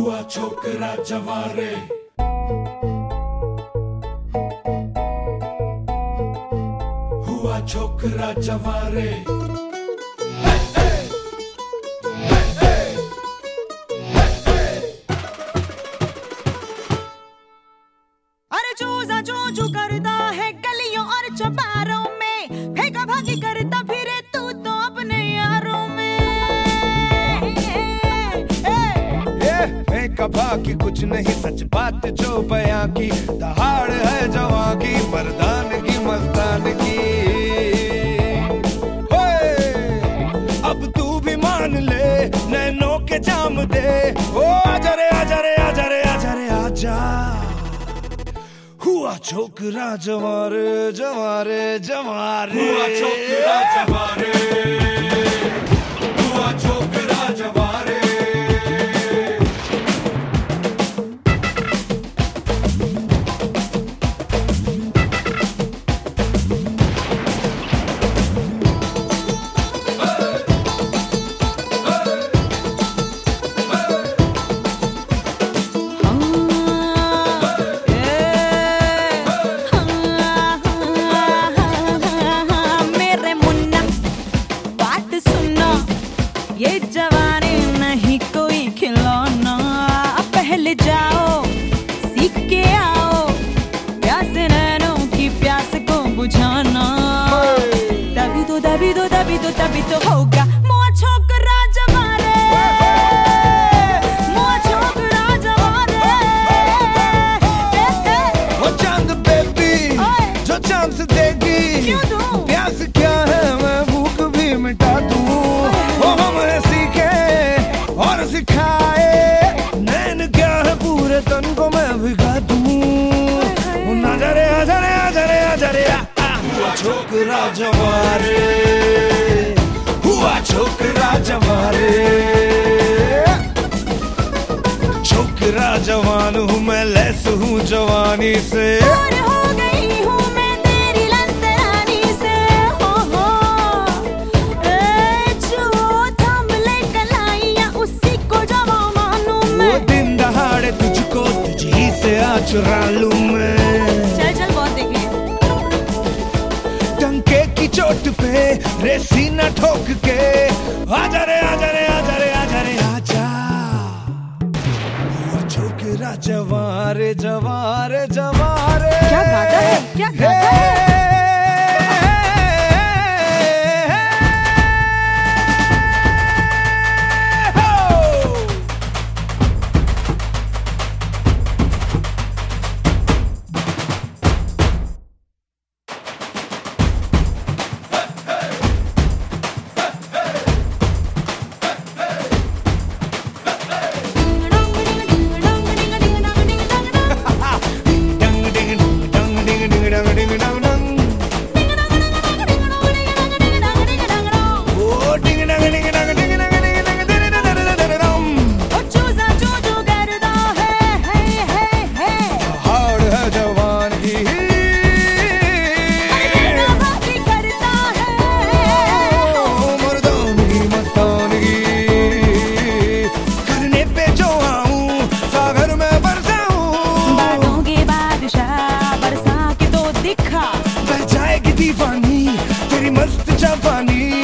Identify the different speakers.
Speaker 1: हुआ छोकरा जवारे हुआ छोकरा जवारे
Speaker 2: अरे चूजा चू चू करता है गलियों और चौबारों
Speaker 3: कभा की कुछ नहीं, सच बात जो बयां की। दहाड़ है जवां की, मर्दान की, मस्तान की। अब तू भी मान ले, नैनो के जाम दे। ओ आजा रे आजा रे आजा रे आजा रे आजा हुआ छोकरा जवारे जवारे जवारे।
Speaker 1: हुआ छोकरा जवारे।
Speaker 2: बुझाना। तभी तो तभी तो तभी तो तभी तो होगा। छोकरा जवारे
Speaker 3: हुआ छोकरा जवारे। छोकरा जवान हूँ मैं लेस हूँ जवानी से।
Speaker 2: और हो गई हूँ मैं तेरी लंतरानी से। हो हो। ए, जो थाम ले कलाइयाँ उसी को जवा मानूं मैं।
Speaker 3: दिन दहाड़े तुझको तुझी से आ चुरा लूँ मैं। चोट पे रेसी न ठोक के आजा रे आजा रे आजा रे आजा रे आजा हुआ छोकरा जवारे जवारे जवारे
Speaker 2: क्या गाता है? क्या गाता है? Funny.